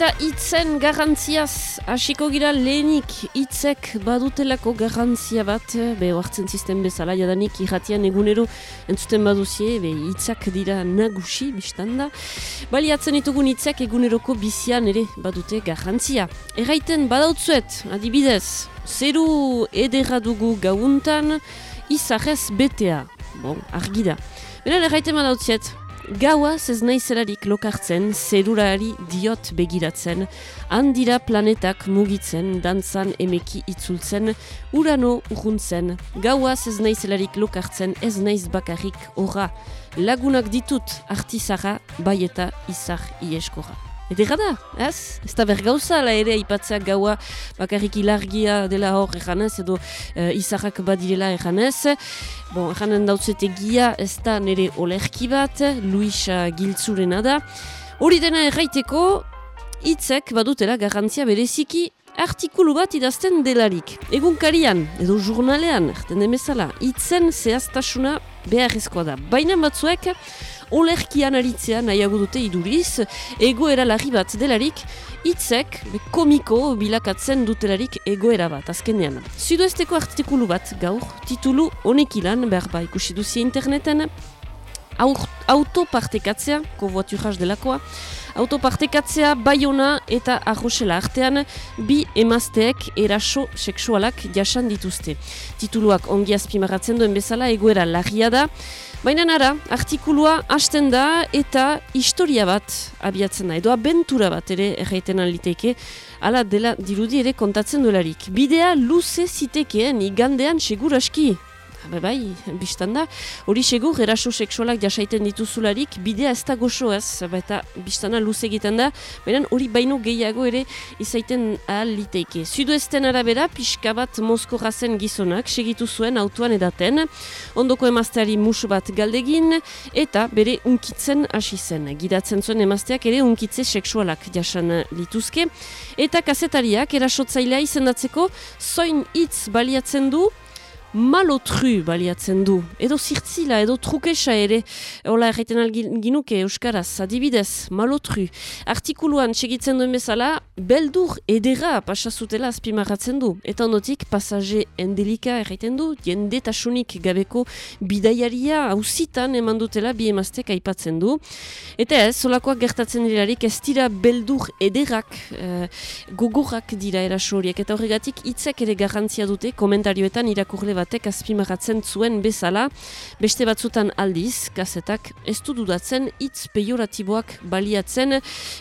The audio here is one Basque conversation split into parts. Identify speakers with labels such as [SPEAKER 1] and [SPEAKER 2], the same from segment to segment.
[SPEAKER 1] Eta hitzen garrantziaz hasiko gira lehenik. Hitzek badutelako garrantzia bat be hartzen sistem bezala jadanik irratian egunero entzuten baduzie be hitzak dira nagusi biztanda baliatzen ditugun hitzek eguneroko bizian ere badute garrantzia. Erraiten badautzuet adibidez zeru edera dugu gauntan izarrez betea. Bon argi da. Benen erraiten badautziet, Gaua ez naizelarik lokartzen, zerurari diot begiratzen, handira planetak mugitzen, dantzan emeki itzultzen, urano urruntzen. Gaua ez naizelarik lokartzen, ez naiz bakarrik ora. Lagunak ditut artizara, bai eta izar ieskora. Edera da, ez? Ez da bergauza, la ere, ipatzea gaua bakarrik ilargia dela hor eganez, edo uh, izarrak badirela eganez. Bon, eganen dautzete gia, ez da nire olerki bat, Luisa Giltzurena da. Hori dena erraiteko, hitzek badutela garrantzia bereziki artikulu bat idazten delarik. Egun karian, edo jurnalean, erten demezala, hitzen zehaztasuna beharrezkoa da. Baina batzuek, olerkian aritzea nahiago dute iduriz, egoera larri bat delarik, hitzek komiko bilakatzen dutelarik egoera bat, azkenean. Zudoesteko artikulu bat gaur, titulu honekilan, behar ba ikusi duzi interneten, autopartekatzea, kovoaturaz delakoa, autopartekatzea baiona eta arrosela artean bi emazteek eraso seksualak jasan dituzte. Tituluak ongi azpimaratzen duen bezala egoera larria da, Baina nara, artikulua hasten da eta historia bat abiatzen da, edo abentura bat ere erraiten aliteke, ala dela dirudi ere kontatzen duelarik. Bidea luze zitekeen igandean seguraski, Be bai, biztan da, hori segur, eraso seksualak jasaiten dituzularik, bidea ez da goxo ez, eta biztana luz egiten da, baina hori baino gehiago ere izaiten ahal liteike. Zudu ezten arabera, pixka bat Mosko razen gizonak segitu zuen autuan edaten, ondoko emazteari musu bat galdegin, eta bere unkitzen hasi zen. Gidatzen zuen emazteak ere unkitze seksualak jasan lituzke, eta kasetariak erasotzailea izendatzeko, zoin hitz baliatzen du, malotru baliatzen du, edo zirtzila, edo trukesa ere, hola erraiten ginuke Euskaraz, adibidez, malotru. Artikuluan segitzen duen bezala, beldur edera pasazutela azpimarratzen du, eta ondotik pasaje endelika erraiten du, jendetasunik gabeko bidaiaria hausitan eman dutela bi emaztek aipatzen du. Eta ez, solakoak gertatzen dirarik, ez dira beldur ederak, eh, gogorrak dira erasoriek, eta horregatik hitzak ere garrantzia dute komentarioetan irakurle batek azpimagatzen zuen bezala, beste batzutan aldiz, kasetak ez du dudatzen hitz pejoratiboak baliatzen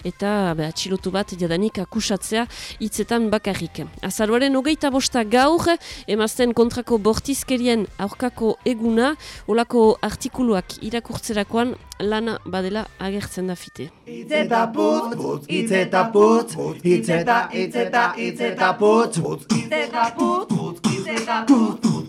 [SPEAKER 1] eta be, atxilotu bat jadanik akusatzea hitzetan bakarrik. Azaruaren hogeita bosta gaur, emazten kontrako bortizkerien aurkako eguna, olako artikuluak irakurtzerakoan lana badela agertzen da fite. Itzeta putz, putz, itzeta putz, itzeta, itzeta, itzeta putz, putz, itzeta putz, putz,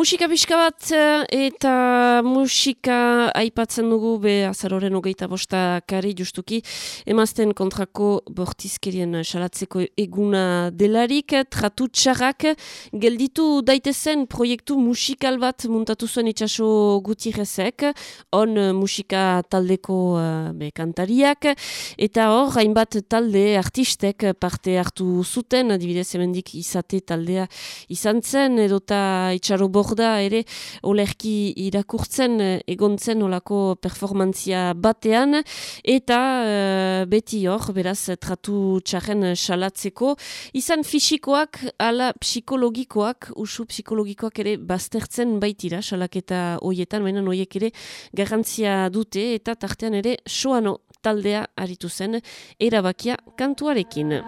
[SPEAKER 1] Musika pixka bat eh, eta musika aipatzen dugu be azaroren hogeita bosta kari justuki emazten kontrako bortizkerien salatzeko eguna delarik tratu txarrak gelditu daitezen proiektu musikal bat muntatu zuen itxaso gutirezek on musika taldeko uh, be, kantariak. Eta hor hainbat talde artistek parte hartu zuten. Adibidez hemendik izate taldea izan zen edota itxaro borda ere olerki irakurtzen eh, egontzen olako performantzia batean. Eta uh, beti hor beraz tratu txarren salatzeko. Izan fisikoak ala psikologikoak usu psikologikoak ere baztertzen baitira salaketa hoietan baina hoiek ere garrantzia dute. Eta tartean ere soano taldea aritu zen erabakia kantuarekin.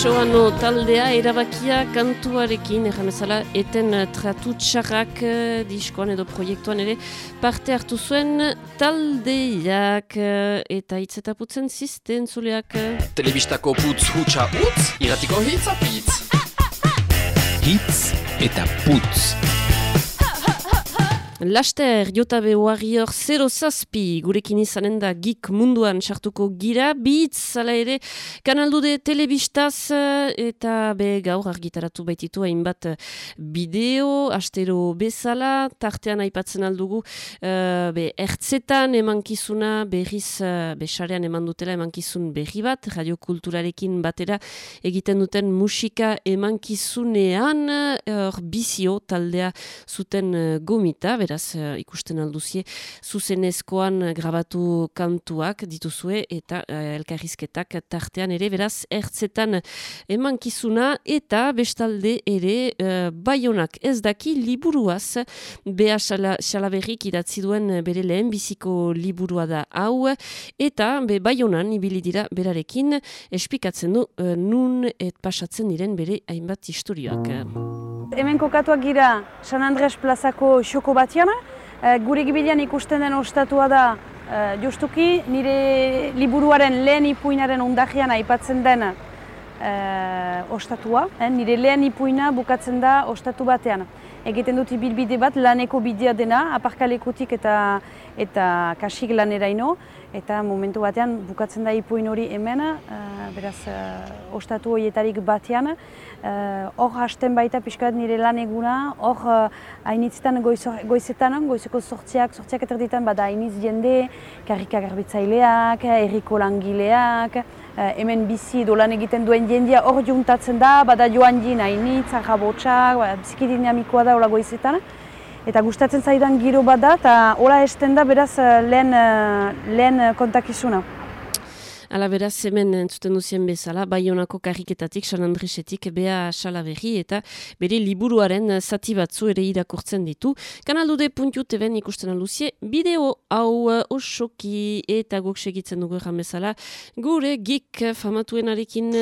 [SPEAKER 1] Piano taldea erabakia kantuarekin, egan ezala, eten tratu txarrak eh, diskoan edo proiektuan ere parte hartu zuen taldeak eh, eta hitz eta putzen zizten zuleak.
[SPEAKER 2] Telebistako putz hutsa utz, iratiko hitz apitz. Hitz eta putz.
[SPEAKER 1] Laster, Jotabe Warrior 0 zazpi, gurekin izanen da gik munduan sartuko gira, bitz, zala ere, kanaldude telebistaz, eta be gaur argitaratu baititu hainbat bideo, astero bezala, tartean aipatzen aldugu, uh, be ertzetan emankizuna, berriz, uh, besarean eman dutela emankizun berri bat, radiokulturarekin batera egiten duten musika emankizunean, hor bizio taldea zuten uh, gomita, beraz uh, ikusten alduzie zuzenezkoan grabatu kantuak dituzue eta uh, elkarrizketak tartean ere beraz ertzetan emankizuna eta bestalde ere uh, baionak ez daki liburuaz beha xalaberrik idatzi duen bere lehen biziko liburua da hau eta be baionan ibili dira berarekin espikatzen du uh, nun et pasatzen diren bere hainbat historioak.
[SPEAKER 3] Hemen kokatuak gira San Andres plazako xoko batian, Eh, gure gibilean ikusten den ostatua da e, justuki nire liburuaren lehen ipuinaren ondajean aipatzen den e, ostatua. nire lehen ipuina bukatzen da ostatu batean. Egiten dut ibilbide bat laneko bidea dena, aparkalekutik eta eta kasik laneraino eta momentu batean bukatzen da ipuin hori hemen, uh, beraz uh, ostatu horietarik batean. Hor uh, hasten baita pixkat nire lan eguna, hor hainitzetan goizetan, goizeko sortziak, sortziak eterditan bada hainitz jende, karrika garbitzaileak, erriko langileak, hemen bizi edo egiten duen jendia hor juntatzen da, bada joan jin hainitz, arrabotxak, ba, biziki dinamikoa da hola goizetan. Eta gustatzen zaidan giro bat da, eta hola esten da beraz eh, lehen, eh, lehen eh, kontakizuna.
[SPEAKER 1] Ala beraz hemen entzuten duzien bezala, Baionako kariketatik, San Andresetik, Bea Salaberri eta bere liburuaren zati batzu ere irakurtzen ditu. Kanaldude puntiu teben ikusten aluzie, bideo hau osoki eta guk segitzen dugu erran bezala, gure gik famatuenarekin...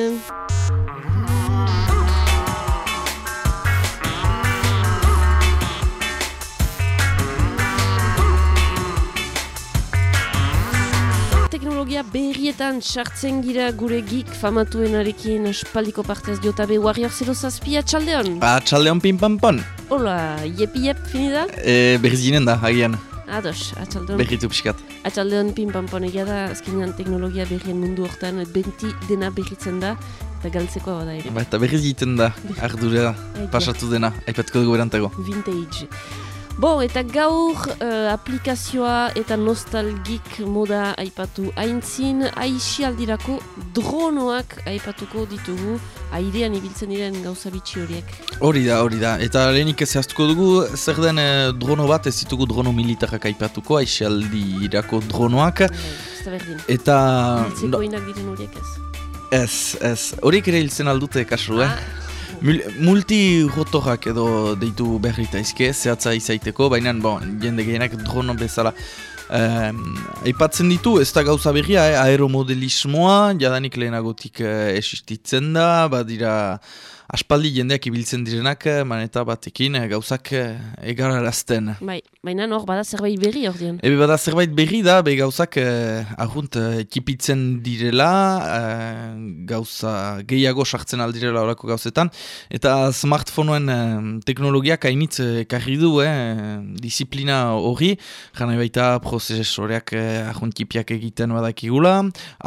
[SPEAKER 1] teknologia berrietan sartzen gira gure geek famatuenarekin espaldiko partez diotabe Warrior 0 zazpia txaldeon?
[SPEAKER 4] Atxaldeon pinpampon.
[SPEAKER 1] Hola, jepi jep, finida?
[SPEAKER 4] E, berriz ginen da, hagian.
[SPEAKER 1] Ados, atxaldeon.
[SPEAKER 4] Berritu pixkat.
[SPEAKER 1] Atxaldeon pinpampon egia da, azkenean teknologia berrien mundu hortan, benti dena berritzen da, eta galtzeko da ere.
[SPEAKER 4] Ba, eta berriz egiten da, ardura, pasatu dena, aipatuko dugu berantago.
[SPEAKER 1] Vintage. Bo, eta gaur uh, aplikazioa eta nostalgik moda aipatu haintzin, aixi aldirako dronoak aipatuko ditugu, airean ibiltzen diren gauza bitxi horiek.
[SPEAKER 4] Hori da, hori da. Eta lehenik ez zehaztuko dugu, zer den uh, drono bat, ez ditugu drono militarrak aipatuko, aixi aldirako dronoak.
[SPEAKER 1] Bai,
[SPEAKER 4] eta...
[SPEAKER 1] Hiltzeko inak diren horiek ez?
[SPEAKER 4] Ez, ez. Horiek ere hiltzen aldute, kasu, eh? Multi-rotorak edo deitu berri taizke, zehatza izaiteko, baina bon, jende gehienak drono bezala aipatzen ditu, ez da gauza berria, eh, aeromodelismoa, jadanik lehenagotik eh, esistitzen da, badira aspaldi jendeak ibiltzen direnak, eh, maneta batekin eh, gauzak eh, egararazten.
[SPEAKER 1] Bai, baina hor bada zerbait berri hor dien.
[SPEAKER 4] Ebe bada zerbait berri da, be gauzak eh, ahunt ekipitzen direla, gauza gehiago sartzen aldirela horako gauzetan, eta smartphoneen teknologiak hainitz karri du, eh, disiplina hori, jana baita prozesoreak eh, ahunt kipiak egiten badakigula,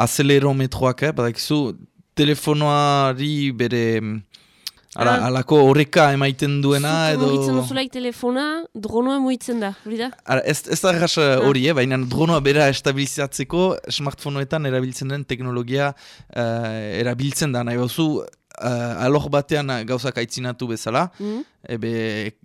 [SPEAKER 4] acelerometroak, eh, badakizu, telefonoari bere Ala, ah. alako horreka emaiten duena edo...
[SPEAKER 1] Zutu mugitzen duzulaik telefona, dronoa mugitzen da, hori da?
[SPEAKER 4] Ara, ez, ez da erraz ah. hori, eh, baina dronoa bera estabilizatzeko smartphoneetan erabiltzen den teknologia uh, erabiltzen da. Nahi bauzu, uh, alor batean gauzak aitzinatu bezala, mm. ebe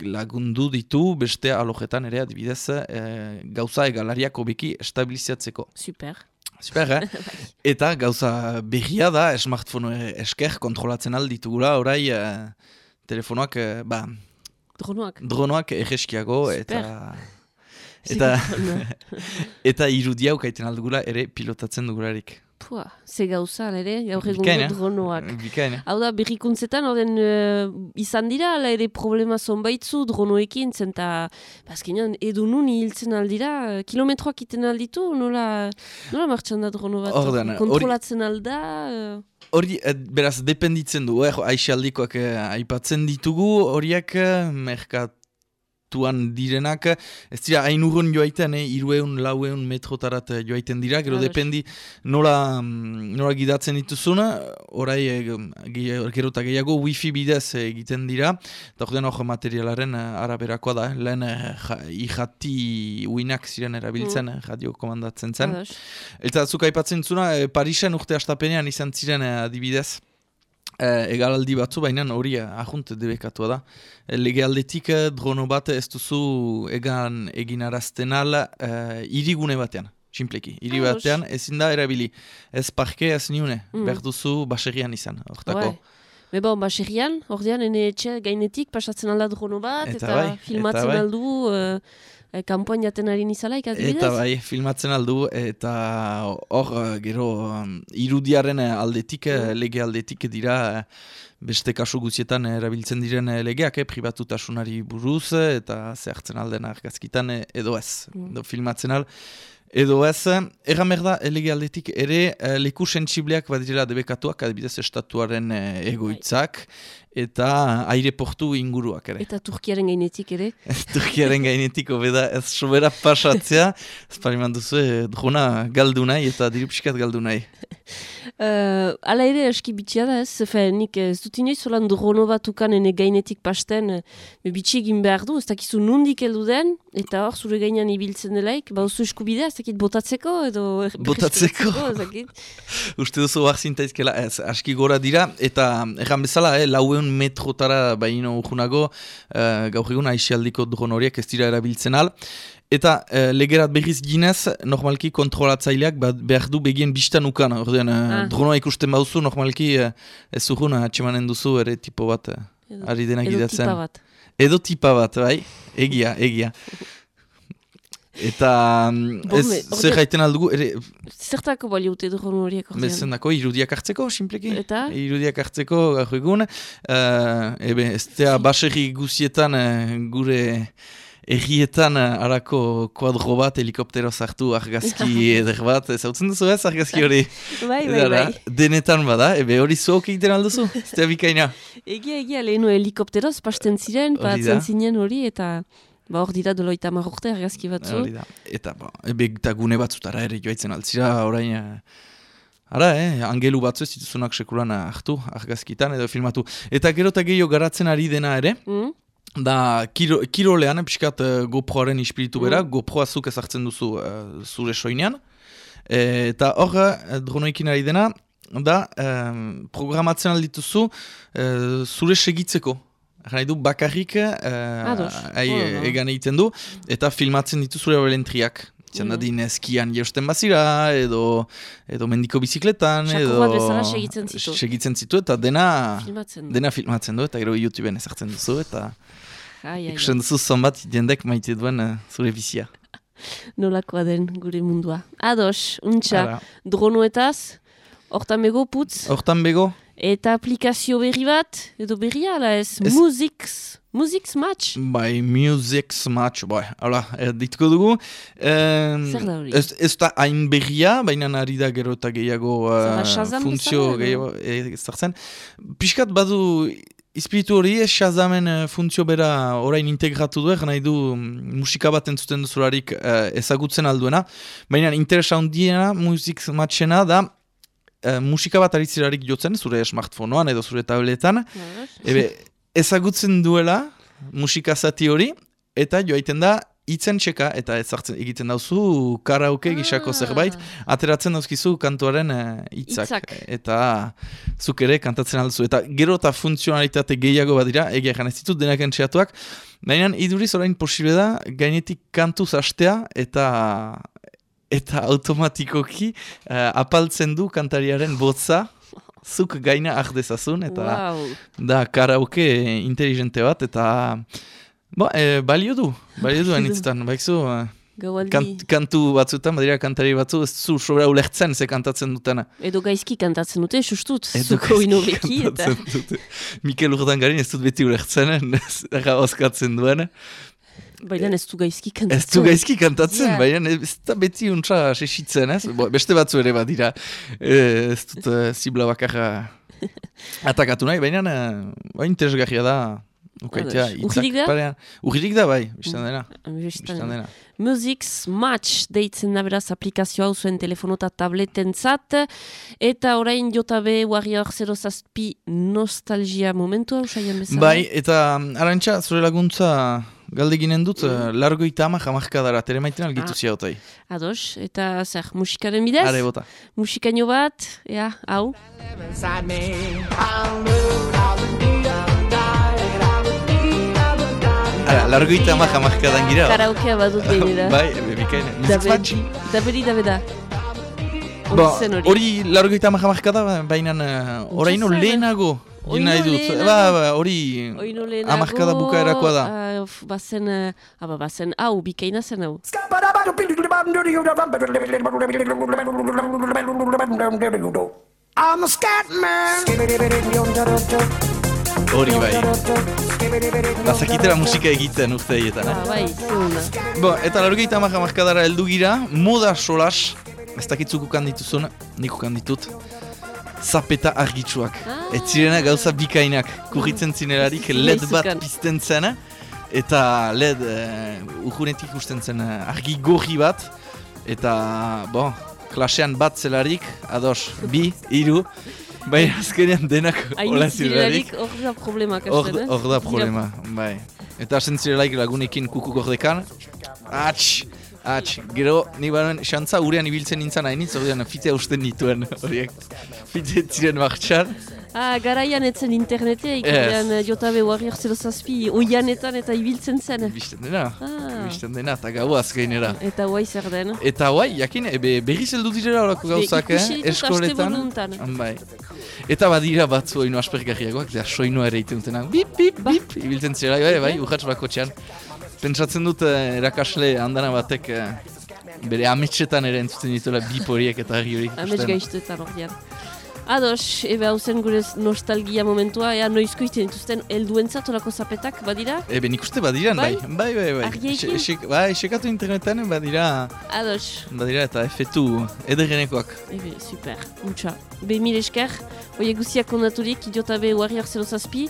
[SPEAKER 4] lagundu ditu beste alojetan ere adibidez uh, gauza egalariak obeki estabilizatzeko.
[SPEAKER 1] Super.
[SPEAKER 4] Super, eh? Eta gauza berria da, smartphone esker kontrolatzen alditugula, orai uh, telefonoak, uh, ba...
[SPEAKER 1] Dronoak.
[SPEAKER 4] Dronoak egeskiago, eta... Eta, eta irudia ukaiten aldugula ere pilotatzen dugularik.
[SPEAKER 1] Pua, ze gauza, ere, gaur egun
[SPEAKER 4] eh?
[SPEAKER 1] dronoak.
[SPEAKER 4] Bikain, eh?
[SPEAKER 1] Hau da, berrikuntzetan, orden, uh, izan dira, ala ere problema zonbaitzu dronoekin, zenta, bazkenean, edu nun hiltzen aldira, uh, kilometroak iten alditu, nola, nola martxan da drono bat?
[SPEAKER 4] Ordan, hori-
[SPEAKER 1] Kontrolatzen alda? Uh,
[SPEAKER 4] Hori, eh, beraz, dependitzen du, eh? aixaldikoak eh, aipatzen ditugu, horiek eh, merkatuan direnak, ez dira, hain urrun joaiten, eh? irueun, laueun metrotarat eh, joaiten dira, gero
[SPEAKER 1] Ados.
[SPEAKER 4] dependi nola, mm, nola gidatzen dituzun, orai ge- gero eta gehiago wifi bidez eh, egiten dira, eta ordean hor materialaren araberakoa da, eh? lehen eh, ja, ihati uinak ziren erabiltzen, eh, radio komandatzen zen.
[SPEAKER 1] ados.
[SPEAKER 4] Eta zuk aipatzen zuna, e, Parisen urte astapenean izan ziren adibidez, e, egalaldi batzu, baina hori eh, ahunt debekatua da. E, legealdetik eh, drono bat ez duzu egan egin arazten ala e, irigune batean. Simpleki,
[SPEAKER 1] Ados.
[SPEAKER 4] batean ezin da erabili. Ez parke ez niune,
[SPEAKER 1] Mm.
[SPEAKER 4] behar duzu baserrian izan. Hortako.
[SPEAKER 1] Bai. Me bon, baserrian, ordean, ene etxe gainetik pasatzen alda drono bat,
[SPEAKER 4] Eta
[SPEAKER 1] eta,
[SPEAKER 4] bai,
[SPEAKER 1] filmatzen
[SPEAKER 4] eta bai.
[SPEAKER 1] aldu, uh, uh, kanpoan jaten ari nizalaik, adibidez?
[SPEAKER 4] Eta bai, filmatzen aldu, eta hor, eh, gero, um, irudiaren eh, aldetik, eh, lege aldetik dira, beste kasu guzietan erabiltzen diren legeak, eh, pribatutasunari buruz, eta zehartzen alden argazkitan edo ez,
[SPEAKER 1] Mm.
[SPEAKER 4] edo filmatzen al. Edo ez, eh, erran behar da, eh, lege aldetik ere, leku sentsibleak badirela debekatuak, adibidez estatuaren eh, egoitzak, eta aireportu inguruak ere.
[SPEAKER 1] Eta Turkiaren gainetik ere.
[SPEAKER 4] Turkiaren gainetik hobeda ez sobera pasatzea, ez pariman duzu, eh, drona galdu nahi eta diru pixkat galdu nahi.
[SPEAKER 1] Uh, ala ere eski bitxia da ez, nik ez dut inoiz zolan drono bat ene gainetik pasten, uh, bitxi egin behar du, ez dakizu nundik heldu den, eta hor zure gainean ibiltzen delaik, ba oso eskubidea, ez dakit botatzeko edo...
[SPEAKER 4] Botatzeko.
[SPEAKER 1] ez dakit.
[SPEAKER 4] Uste duzu behar zintaizkela, ez, aski gora dira, eta erran bezala, eh, metrotara baino urgunago, eh, gaur egun aixialdiko dron horiek ez dira erabiltzen al, Eta eh, legerat berriz ginez, normalki kontrolatzaileak ba, behar du begien bistan ukan. Ordean, eh,
[SPEAKER 1] Ah.
[SPEAKER 4] dronoa ikusten bauzu, normalki eh, ez urgun atxemanen duzu ere tipo bat
[SPEAKER 1] Edo,
[SPEAKER 4] ari dena
[SPEAKER 1] edo
[SPEAKER 4] gidatzen.
[SPEAKER 1] tipa bat.
[SPEAKER 4] Edo tipa bat, bai? Egia, egia. Eta mm, zer jaiten aldugu, ere,
[SPEAKER 1] Zertako baliute drono horiek ordean?
[SPEAKER 4] bezendako irudiak hartzeko, simpleki?
[SPEAKER 1] Eta?
[SPEAKER 4] Irudiak hartzeko gaur egun. Uh, ebe, ez tea baserri guzietan eh, gure errietan eh, arako kuadro bat helikoptero zartu argazki eder bat. Ez hau duzu ez argazki hori?
[SPEAKER 1] Bai, bai, bai.
[SPEAKER 4] Denetan bada, ebe hori zuok egiten alduzu? Ez tea bikaina.
[SPEAKER 1] Egia, egia, lehenu helikopteroz pasten ziren,
[SPEAKER 4] da.
[SPEAKER 1] patzen zinen hori, eta ba hor dira doloita marrokte argazki batzu.
[SPEAKER 4] Hori da. Eta, ba, ebe, eta gune batzutara ere joaitzen altzira, orain... eh, Ara, eh, angelu batzu ez dituzunak sekulan hartu, argazkitan edo filmatu. Eta gero eta gehiago garatzen ari dena ere,
[SPEAKER 1] Mm?
[SPEAKER 4] Da, kiro, kirolean, pixkat uh, GoProaren ispiritu bera,
[SPEAKER 1] Mm.
[SPEAKER 4] GoProa zuk ezartzen duzu uh, zure soinean. E, eta hor, uh, dronoekin ari dena, da, um, programatzen aldituzu uh, zure segitzeko. Nahi du bakarrik uh, ai,
[SPEAKER 1] Oh,
[SPEAKER 4] egan egiten du, eta filmatzen ditu zure balentriak. Izan
[SPEAKER 1] Mm.
[SPEAKER 4] dadin eskian jeusten bazira, edo, edo mendiko bizikletan,
[SPEAKER 1] Xako
[SPEAKER 4] edo...
[SPEAKER 1] bezala segitzen zitu.
[SPEAKER 4] Segitzen zitu, eta dena...
[SPEAKER 1] Filmatzen.
[SPEAKER 4] Dena filmatzen du, eta gero YouTubeen ezartzen duzu, eta ikusten duzu zonbat jendek maite duen eh, zure bizia.
[SPEAKER 1] Nolakoa den gure mundua. Ados, untxa, dronoetaz, hortan bego putz,
[SPEAKER 4] Hortan bego,
[SPEAKER 1] eta aplikazio berri bat, edo berria, ala ez,
[SPEAKER 4] Ez-
[SPEAKER 1] Musics, Musics Match.
[SPEAKER 4] bai Music Smash, bai, hala, eh, dituko dugu. Em,
[SPEAKER 1] Zer da hori?
[SPEAKER 4] Ez, ez da hain berria, baina ari da gero eta gehiago eh,
[SPEAKER 1] Shazam
[SPEAKER 4] funtzio gehiago eh, ezartzen. Piskat badu Ispiritu hori, eh, Shazamen eh, funtzio bera orain integratu du, nahi du mm, musika bat entzuten duzularik eh, ezagutzen alduena, baina interesa handiena musik matxena da eh, musika bat aritzerarik jotzen, zure smartphonean edo zure tabletan, ebe ezagutzen duela musika zati hori, eta joaiten da hitzen txeka, eta ezartzen egiten dauzu karaoke gisako
[SPEAKER 1] Ah.
[SPEAKER 4] zerbait, ateratzen dauzkizu kantuaren eh, hitzak.
[SPEAKER 1] Hitzak.
[SPEAKER 4] Eta zuk ere kantatzen alduzu. Eta gero eta funtzionalitate gehiago badira, egia egan ez ditut denak entxeatuak, baina iduriz orain posible da, gainetik kantuz hastea eta eta automatikoki eh, apaltzen du kantariaren botza, zuk gaina ahdezazun, eta
[SPEAKER 1] Wow.
[SPEAKER 4] da karaoke inteligente bat, eta Ba, e, balio du, balio du anitzetan, baikzu, e,
[SPEAKER 1] Gaualdi.
[SPEAKER 4] Kant, kantu batzutan, badira kantari batzu, ez zu sobra ulertzen ze kantatzen dutena.
[SPEAKER 1] Edo gaizki kantatzen dute, sustut, zuko inobeki, eta...
[SPEAKER 4] Mikel Urdangarin ez dut beti ulertzen, erra oskatzen duena.
[SPEAKER 1] Baina ez du gaizki kantatzen.
[SPEAKER 4] Ez du gaizki kantatzen,
[SPEAKER 1] Ja.
[SPEAKER 4] baina ez da beti untsa sesitzen, ez? Bo, beste batzu ere badira, eh, ez dut uh, zibla bakarra atakatu nahi, baina uh, bain interesgarria da. Ukaitea,
[SPEAKER 1] da?
[SPEAKER 4] parean. Urririk da, bai, biztan dena.
[SPEAKER 1] Bistan
[SPEAKER 4] Biztan dena.
[SPEAKER 1] Musics Match deitzen da beraz aplikazio hau zuen telefono eta tableten zat. Eta orain JB Warrior 0 zazpi nostalgia momentu hau saien bezala.
[SPEAKER 4] Bai, eta um, arantxa, zure laguntza galdeginen dut, uh, largo itama jamarkadara, telemaiten algitu
[SPEAKER 1] Ah.
[SPEAKER 4] ziautai.
[SPEAKER 1] Ados, eta zer, musikaren bidez?
[SPEAKER 4] Are bota.
[SPEAKER 1] Musikaino bat, ea, hau.
[SPEAKER 4] Ara, largo itama jamarkadan gira.
[SPEAKER 1] Karaokea badut behin da.
[SPEAKER 4] bai, bikain.
[SPEAKER 1] Da
[SPEAKER 4] Music
[SPEAKER 1] beri,
[SPEAKER 4] match.
[SPEAKER 1] da hori.
[SPEAKER 4] hori largo itama jamarkada, baina uh, oraino
[SPEAKER 1] eh?
[SPEAKER 4] lehenago. Gin nahi dut.
[SPEAKER 1] lehenago.
[SPEAKER 4] Ba, ba, hori hamarkada bukaerakoa da.
[SPEAKER 1] ah, f- bazen, uh, aba, bazen hau, bikaina zen hau.
[SPEAKER 5] I'm a scat man.
[SPEAKER 4] Hori bai. Bazakitera musika egiten urteietan, eh?
[SPEAKER 1] Ah, bai, zeuna.
[SPEAKER 4] Bo, eta largoita hamar hamarkadara heldu gira, moda solas, ez dakitzuk ukan dituzun, nik ukan ditut, zapeta argitsuak.
[SPEAKER 1] Ah.
[SPEAKER 4] Ez zirena gauza bikainak, kurritzen zinerarik led bat pizten zen, eta led uh, urgunetik ikusten zen eh, argi gorri bat, eta, bo, klasean bat zelarik, ados, bi, hiru, baina azkenean denak hola zirelarik.
[SPEAKER 1] hor da problemak
[SPEAKER 4] Hor
[SPEAKER 1] hasten, eh?
[SPEAKER 4] hor da problema, bai. Eta hasten zirelaik lagunekin kuku gordekan, atx, atx, gero, ni baren xantza urean ibiltzen nintzen hainitz, ordean fitea usten nituen horiek. Fite ziren martxan,
[SPEAKER 1] Ah, garaian etzen internetea, ikudean yes. JB Warrior 0 zazpi, oianetan eta ibiltzen zen.
[SPEAKER 4] bizten dena,
[SPEAKER 1] Ah.
[SPEAKER 4] bizten dena, eta gau azkainera.
[SPEAKER 1] Eta guai zer den.
[SPEAKER 4] Eta guai, jakin, ebe, berriz heldu direla horako gauzak, eh? Eskoletan.
[SPEAKER 1] asteburu
[SPEAKER 4] Bai. Eta badira batzu oinu aspergarriagoak, da soinua ere iten dutenak, bip, bip,
[SPEAKER 1] Ba.
[SPEAKER 4] bip, ibiltzen zirela, bai, bai, urratx bako txan. Pentsatzen dut eh, erakasle handana batek eh, bere ametsetan ere entzuten dituela bip horiek eta argi horiek
[SPEAKER 1] Amets gaiztuetan ordean. Ados, ebe hau zen gure nostalgia momentua, ea noizko iten dituzten helduentzat olako zapetak, badira?
[SPEAKER 4] Ebe nik uste badiran, bai,
[SPEAKER 1] Bai?
[SPEAKER 4] bai, bai, bai.
[SPEAKER 1] Argiekin?
[SPEAKER 4] Bai, esekatu internetan badira,
[SPEAKER 1] Ados,
[SPEAKER 4] badira eta efetu ederrenekoak.
[SPEAKER 1] ebe, super, untxa. Be mil esker, oie guziak ondaturik, idiota be Warrior 0 zazpi,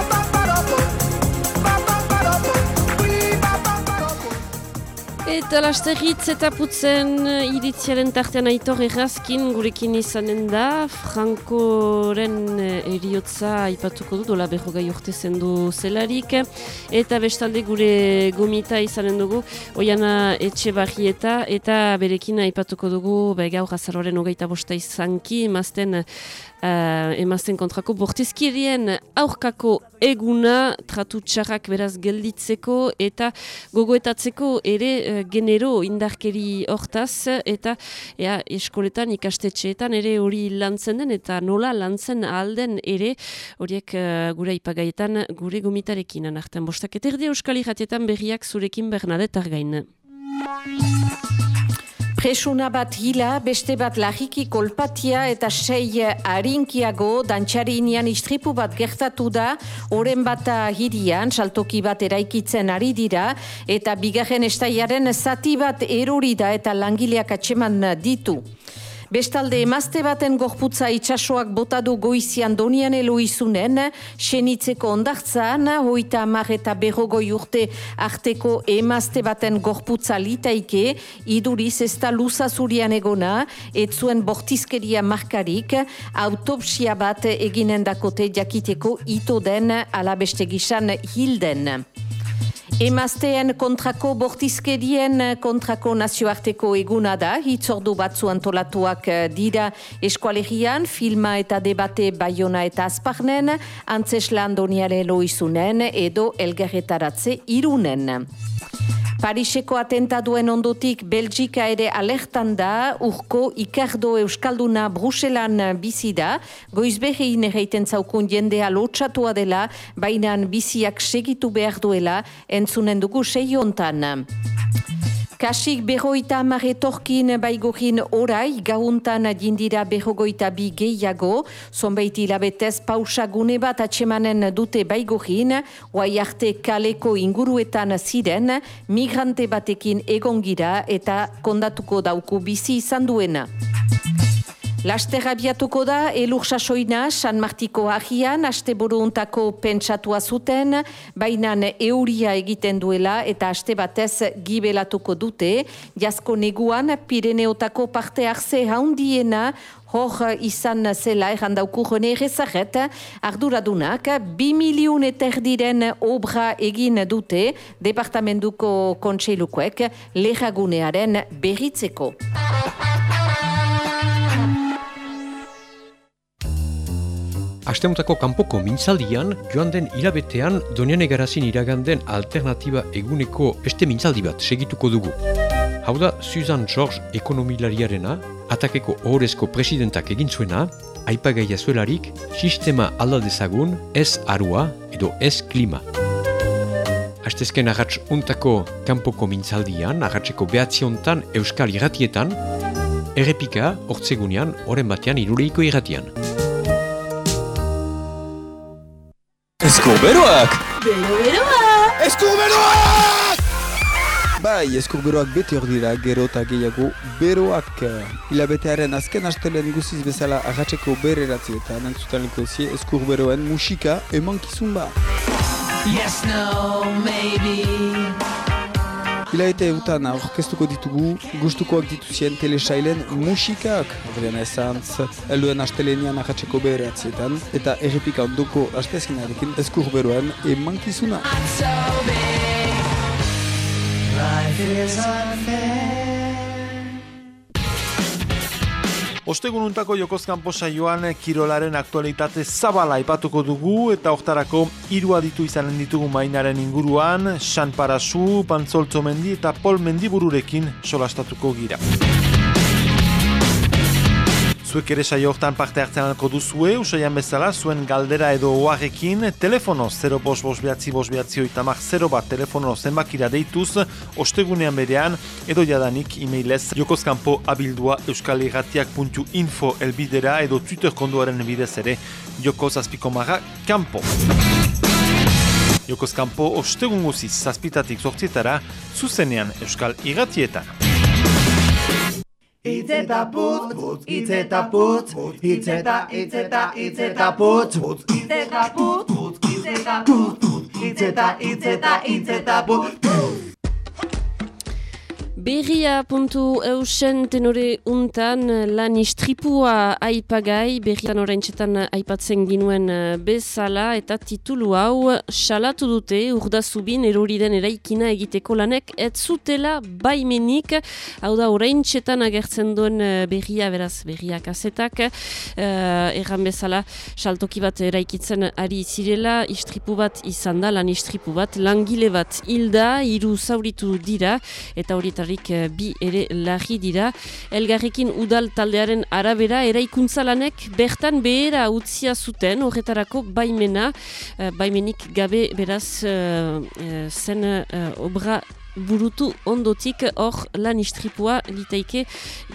[SPEAKER 1] Eta lasterritz eta putzen eh, iritziaren tartean aitor errazkin gurekin izanen da, Frankoren eh, eriotza aipatuko du, dola berrogai urte zendu zelarik, eta bestalde gure gomita izanen dugu, oiana etxe barrieta, eta berekin aipatuko dugu, be, gaur azaroren hogeita bosta izanki, emazten Uh, emazten kontrako bortizkirien aurkako eguna tratu txarrak beraz gelditzeko eta gogoetatzeko ere uh, genero indarkeri hortaz eta ea, eskoletan ikastetxeetan ere hori lantzen den eta nola lantzen alden ere horiek uh, gure ipagaietan gure gomitarekin anartan bostak eterdi euskal berriak zurekin Bernadette Argain.
[SPEAKER 6] Presuna bat hila, beste bat lagiki kolpatia eta sei harinkiago dantxarinian istripu bat gertatu da, oren bata hirian, saltoki bat eraikitzen ari dira, eta bigarren estaiaren zati bat erori da eta langileak atxeman ditu. Bestalde emazte baten gorputza itsasoak botadu goizian donian eloizunen, senitzeko ondartzan, hoita amar eta berrogoi urte arteko emazte baten gorputza litaike, iduriz ez da luza zurian egona, ez zuen bortizkeria markarik, autopsia bat eginen dakote jakiteko ito den alabeste gisan hilden. Emazteen kontrako bortizkerien kontrako nazioarteko eguna da, hitzordu batzu antolatuak eh, dira eskualegian, filma eta debate baiona eta azparnen, antzeslan doniare loizunen edo elgerretaratze irunen. Pariseko atentaduen ondotik Belgika ere alertan da, urko ikardo euskalduna Bruselan bizi da, goizbehin erreiten zaukun jendea lotxatua dela, baina biziak segitu behar duela, entzunen dugu sei. Kasik berroita amare torkin baigorin orai, gauntan jindira berrogoita bi gehiago, zonbait hilabetez pausagune bat atxemanen dute baigorin, oai arte kaleko inguruetan ziren, migrante batekin egongira eta kondatuko dauku bizi izan duena. Laster abiatuko da, elur sasoina, San Martiko ahian, aste untako pentsatua zuten, baina euria egiten duela eta aste batez gibelatuko dute, jasko neguan, Pireneotako parte hartze haundiena, hor izan zela errandauku jone egezaret, arduradunak, bi miliun eterdiren obra egin dute, departamentuko kontseilukoek, lehagunearen berritzeko.
[SPEAKER 7] Astemutako kanpoko mintzaldian, joan den hilabetean Doniane Garazin iraganden alternatiba eguneko beste mintzaldi bat segituko dugu. Hau da, Susan George ekonomilariarena, atakeko ohorezko presidentak egin zuena, aipagaia zuelarik, sistema alda dezagun, ez arua edo ez klima. Astezken agatz untako kanpoko mintzaldian, agatzeko behatziontan euskal irratietan, errepika, hortzegunean, oren batean iruleiko irratian.
[SPEAKER 2] Eskuberoak!
[SPEAKER 8] Eskuberoak! Bai, eskurberoak beti hor dira, gero eta gehiago beroak. Hilabetearen azken astelen guziz bezala agatzeko bereratzietan, entzutaneko zie eskurberoen musika emankizun ba.
[SPEAKER 5] Yes, no, maybe.
[SPEAKER 8] Hilabete eutan aurkeztuko ditugu, gustukoak dituzien telesailen musikak. Horrean ezantz, helduen astelenian agatzeko beratzietan, eta errepika ondoko astezkenarekin eskurberoen emankizuna.
[SPEAKER 5] So big. Life is unfair.
[SPEAKER 9] Ostegununtako Jokozkanpo saioan Kirolaren aktualitate zabala aipatuko dugu eta hortarako hiru aditu izanen ditugu mainaren inguruan, San Parasu, Pantzoltzo Mendi eta Pol Mendibururekin solastatuko gira. Zuek ere saio hortan parte hartzen alko duzue, usaian bezala, zuen galdera edo oarekin, telefono 0 bos bos behatzi bos behatzi oitamak 0 bat telefono zenbakira deituz, ostegunean berean, edo jadanik e-mailez jokozkampo abildua euskaliratiak.info elbidera edo Twitter konduaren bidez ere, jokoz azpikomarra kampo. Jokoz kanpo ostegun guziz zazpitatik zortzietara, zuzenean euskal irratietan.
[SPEAKER 5] Itz eta putz, itz eta putz, itz eta, itz eta, itz eta putz, itz eta putz, itz eta putz, itz eta, itz eta, itz eta putz.
[SPEAKER 1] Puntu eusen tenore untan lan istripua aipagai, berrian oraintxetan aipatzen ginuen eh, bezala eta titulu hau salatu dute urdazubin erori den eraikina egiteko lanek ez zutela baimenik, hau da oraintxetan agertzen duen eh, berria, beraz berria kasetak, uh, erran bezala saltoki bat eraikitzen ari zirela, istripu bat izan da, lan istripu bat, langile bat hilda, hiru zauritu dira, eta horietarik eh, bi ere larri dira. Elgarrekin udal taldearen arabera eraikuntza lanek bertan behera utzia zuten horretarako baimena, eh, baimenik gabe beraz eh, zen obra burutu ondotik hor lan istripua liteike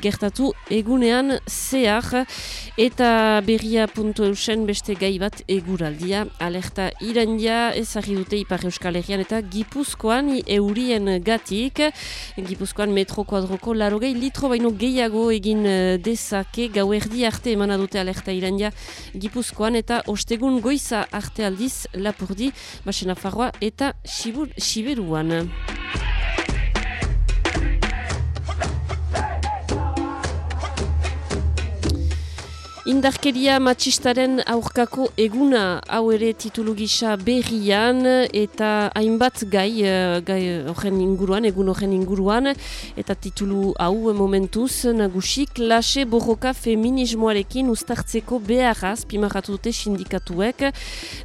[SPEAKER 1] gertatu egunean zehar. Eta berria puntu eusen beste gai bat eguraldia. Alerta irandia ezagri dute Ipar Euskal Herrian eta Gipuzkoan eurien gatik. Gipuzkoan metro kuadroko larogei litro baino gehiago egin eh, dezake. Gau erdi arte emana dute alerta irandia Gipuzkoan eta ostegun goiza arte aldiz lapurdi Basena Farroa eta Sibur, Siberuan. Indarkeria matxistaren aurkako eguna. Hau ere titulu gisa berrian eta hainbat gai, eh, gai horren inguruan, egun horren inguruan. Eta titulu hau momentuz nagusik lase borroka feminismoarekin ustartzeko beharraz pimarratu dute sindikatuek.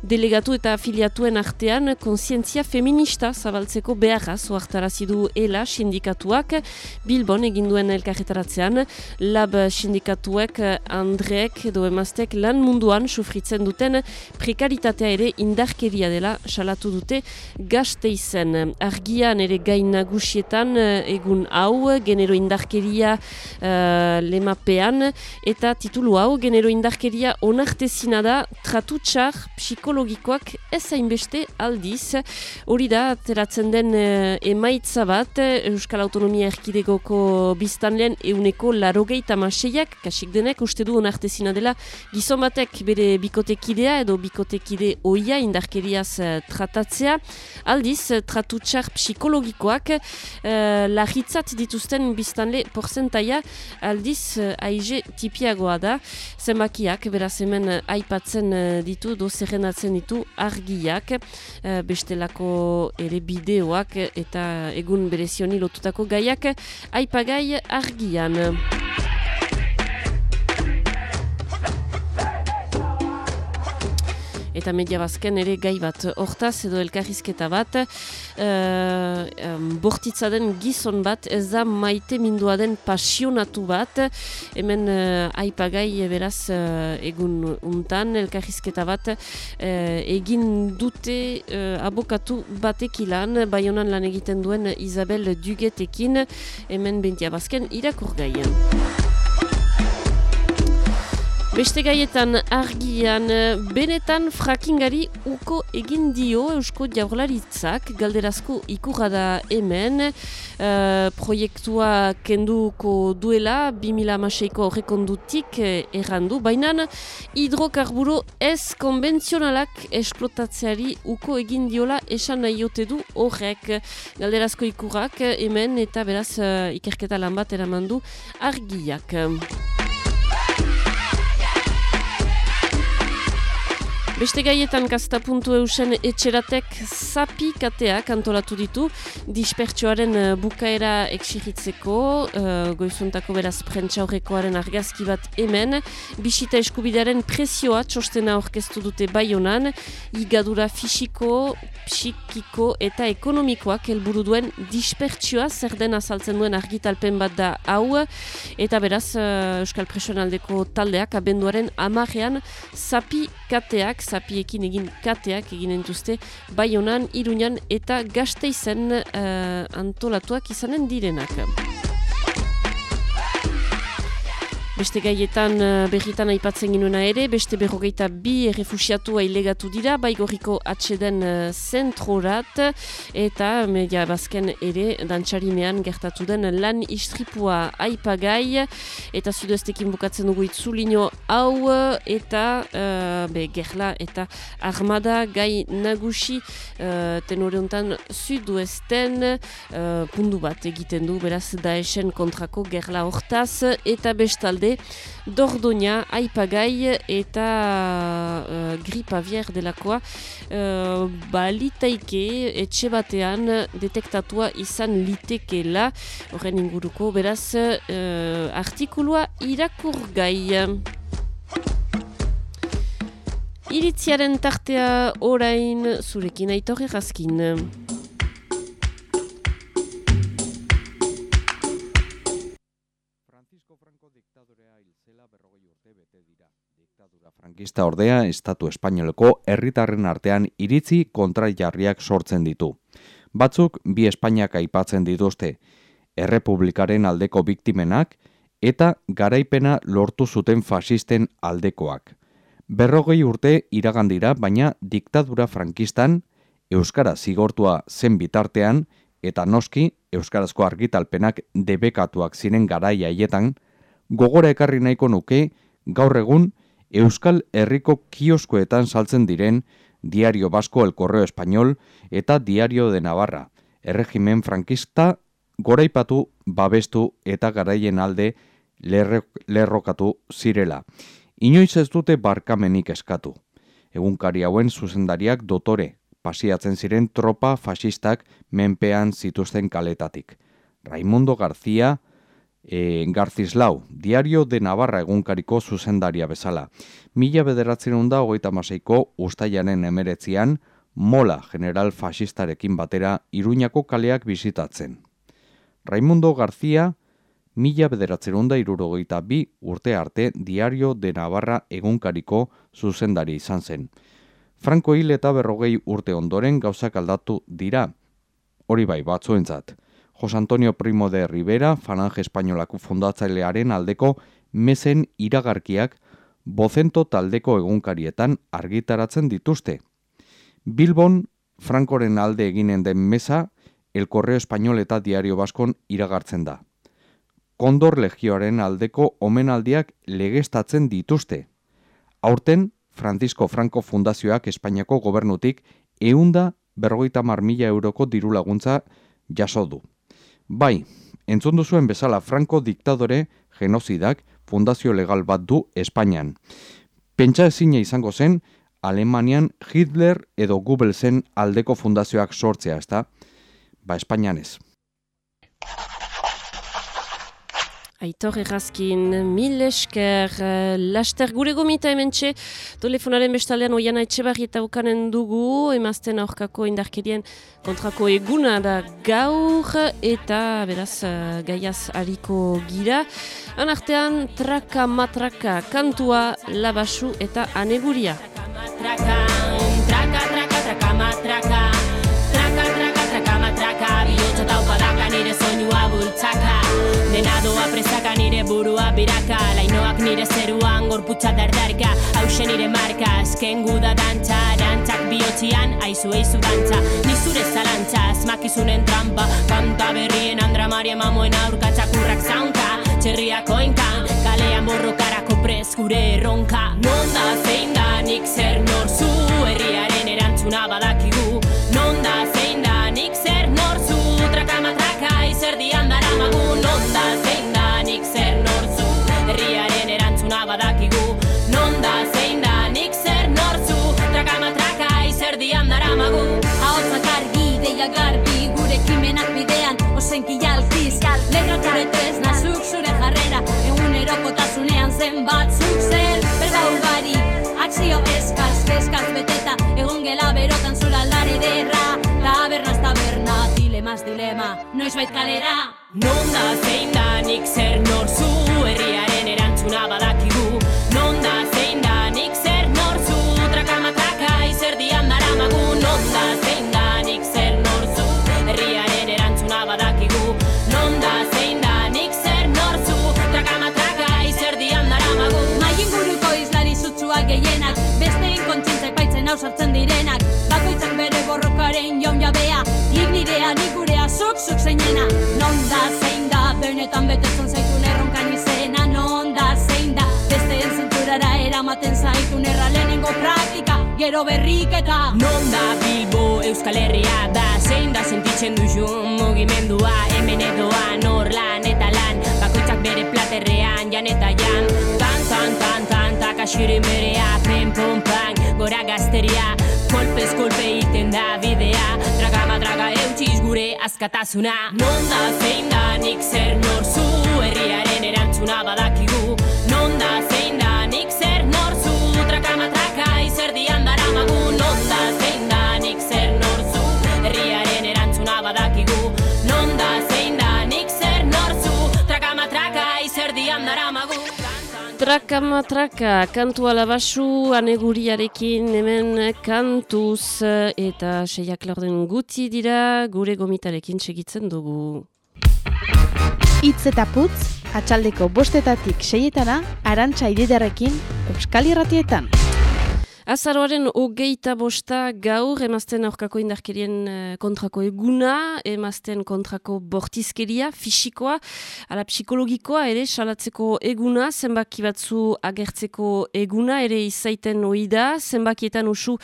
[SPEAKER 1] Delegatu eta afiliatuen artean konsientzia feminista zabaltzeko beharraz oartarazidu ela sindikatuak. Bilbon eginduen elkarretaratzean lab sindikatuek Andreek edo emaztek lan munduan sufritzen duten prekaritatea ere indarkeria dela salatu dute gazte izen. Argian ere gain nagusietan eh, egun hau, genero indarkeria uh, lemapean, eta titulu hau, genero indarkeria onartezina da tratutxar psikologikoak ez hainbeste aldiz. Hori da, teratzen den uh, emaitza bat, Euskal Autonomia Erkidegoko biztan lehen euneko larogeita maseiak, kasik denek, uste du onartezina zina dela gizon batek bere bikotekidea edo bikotekide oia indarkeriaz uh, tratatzea. Aldiz, uh, tratutxar psikologikoak uh, lahitzat dituzten biztanle porzentaia aldiz uh, aize tipiagoa da. Zenbakiak, beraz hemen aipatzen ditu, dozerrenatzen ditu argiak, uh, bestelako ere bideoak eta egun berezioni lotutako gaiak aipagai argian. Eta media bazken ere gai bat. Hortaz edo elkarrizketa bat uh, bortitza den gizon bat ez da maite mindua den pasionatu bat. Hemen uh, aipagai beraz uh, egun untan elkarrizketa bat egin dute uh, abokatu batekilan baionan lan egiten duen Isabel Dugetekin. Hemen bentia bazken irakur gaien. Beste gaietan argian, benetan frakingari uko egin dio Eusko Jaurlaritzak, galderazko ikurra da hemen, uh, proiektua kenduko duela, 2006ko horrekondutik eh, errandu, baina hidrokarburo ez konbentzionalak esplotatzeari uko egin diola esan nahi du horrek. Galderazko ikurrak hemen eta beraz uh, ikerketa lan bat eramandu argiak. Beste gaietan gazta puntu eusen etxeratek zapi kateak antolatu ditu. Dispertsioaren uh, bukaera eksigitzeko uh, goizuntako beraz prentsaurrekoaren argazki bat hemen. Bisita eskubidearen presioa txostena orkestu dute baionan. Igadura fisiko, psikiko eta ekonomikoak helburu duen dispertsioa zer den azaltzen duen argitalpen bat da hau. Eta beraz uh, Euskal Presionaldeko taldeak abenduaren amarrean zapi kateak zapiekin egin kateak egin entuzte bai honan, iruñan eta gazte izan uh, antolatuak izanen direnak. Beste gaietan eh, berritan aipatzen ginuena ere, beste berrogeita bi refusiatua ilegatu dira, baigorriko atxeden uh, zentrorat, eta media bazken ere dantxarinean gertatu den lan istripua aipagai, eta zuduestekin bukatzen dugu itzulino hau, eta uh, be, gerla eta armada gai nagusi uh, tenore honetan zuduesten uh, pundu bat egiten du, beraz daesen kontrako gerla hortaz, eta bestalde Dordonia, Aipagai eta uh, gripa avier delakoa uh, balitaike etxe batean detektatua izan litekela horren inguruko beraz uh, artikulua irakur gai. Iritziaren tartea orain zurekin aitorri raskin.
[SPEAKER 10] Frankista ordea estatu espainoleko herritarren artean iritzi kontrajarriak sortzen ditu. Batzuk bi Espainiak aipatzen dituzte, errepublikaren aldeko biktimenak eta garaipena lortu zuten fasisten aldekoak. Berrogei urte iragandira, baina diktadura frankistan, Euskara zigortua zen bitartean, eta noski Euskarazko argitalpenak debekatuak ziren garaia haietan, gogora ekarri nahiko nuke, gaur egun, Euskal Herriko kioskoetan saltzen diren Diario Basko El Correo Español eta Diario de Navarra. Erregimen frankista goraipatu, babestu eta garaien alde lerrokatu zirela. Inoiz ez dute barkamenik eskatu. Egunkari hauen zuzendariak dotore, pasiatzen ziren tropa fasistak menpean zituzten kaletatik. Raimundo Garzia, e, Garzislau, Diario de Navarra egunkariko zuzendaria bezala. Mila bederatzen hunda hogeita maseiko ustaianen emeretzian, mola general fasistarekin batera Iruñako kaleak bizitatzen. Raimundo Garzia, mila bederatzen hunda irurogeita bi urte arte Diario de Navarra egunkariko zuzendari izan zen. Franco hil eta berrogei urte ondoren gauzak aldatu dira. Hori bai batzuentzat. Jos Antonio Primo de Rivera, Falange Espainolako fundatzailearen aldeko mezen iragarkiak bozento taldeko egunkarietan argitaratzen dituzte. Bilbon, Frankoren alde eginen den mesa, El Correo Espainol eta Diario Baskon iragartzen da. Kondor Legioaren aldeko omenaldiak legestatzen dituzte. Aurten, Francisco Franco Fundazioak Espainiako gobernutik eunda berrogeita marmila euroko diru laguntza jaso du. Bai, entzun duzuen bezala Franco diktadore genozidak fundazio legal bat du Espainian. Pentsa ezina izango zen, Alemanian Hitler edo Goebbelsen aldeko fundazioak sortzea, ezta? Ba, Espainian ez.
[SPEAKER 11] Aitor errazkin, mil esker, uh, laster gure gomita hemen txe, telefonaren bestalean oian etxe barri eta ukanen dugu, emazten aurkako indarkerien kontrako eguna da gaur, eta beraz uh, gaiaz hariko gira. Han artean, traka matraka kantua, labasu eta aneguria. Traka, traka, presaka nire burua biraka Lainoak nire zeruan gorputza dardarka Hauxe nire marka azken guda dantza Dantzak bihotzian aizu eizu dantza Nizure zalantza azmakizunen trampa Kanta berrien andra maria mamuen aurka Txakurrak zaunka, txerriak oinka Kalean borrokarako prez gure erronka Non da zein da nik zer norzu Herriaren erantzuna badakigu
[SPEAKER 12] zen batzuk zer Berba ugari, akzio eskaz, eskaz beteta, egon gela berotan zula aldare derra. Tabernaz taberna, dilemaz dilema, noiz bait kalera.
[SPEAKER 11] Non da zein da nik zer norzu
[SPEAKER 12] ausartzen direnak. Bakoitzak bere borrokaren jaun jabea Nik nirea, nik gurea, zuk zuk zeinena. Non da zein da, benetan betetzen zaitun erronkan izena Non da zein da, besteen zinturara eramaten zaitun erra lehenengo praktika. Gero berriketa.
[SPEAKER 11] Non da Bilbo Euskal Herria da. Zein da sentitzen duzu mugimendua Hemen edoa nor lan eta lan. Bakoitzak bere platerrean jan eta jan. Tan tan tan tan takasirin berea Pen pom pan gora gazteria. Kolpez kolpe iten da bidea. Traga madraga eutxiz gure askatasuna. Non da zein da nik zer norzu Herriaren erantzuna badakigu Traka matraka, kantu alabasu, aneguriarekin hemen kantuz eta seiak lorden guti dira gure gomitarekin segitzen dugu.
[SPEAKER 13] Itz eta putz, atxaldeko bostetatik seietana, arantxa ididarekin, Euskal Irratietan.
[SPEAKER 1] Azaroaren hogeita bosta gaur, emazten aurkako indarkerien eh, kontrako eguna, emazten kontrako bortizkeria, fisikoa, ala psikologikoa ere, salatzeko eguna, zenbaki batzu agertzeko eguna, ere izaiten oida, zenbakietan usu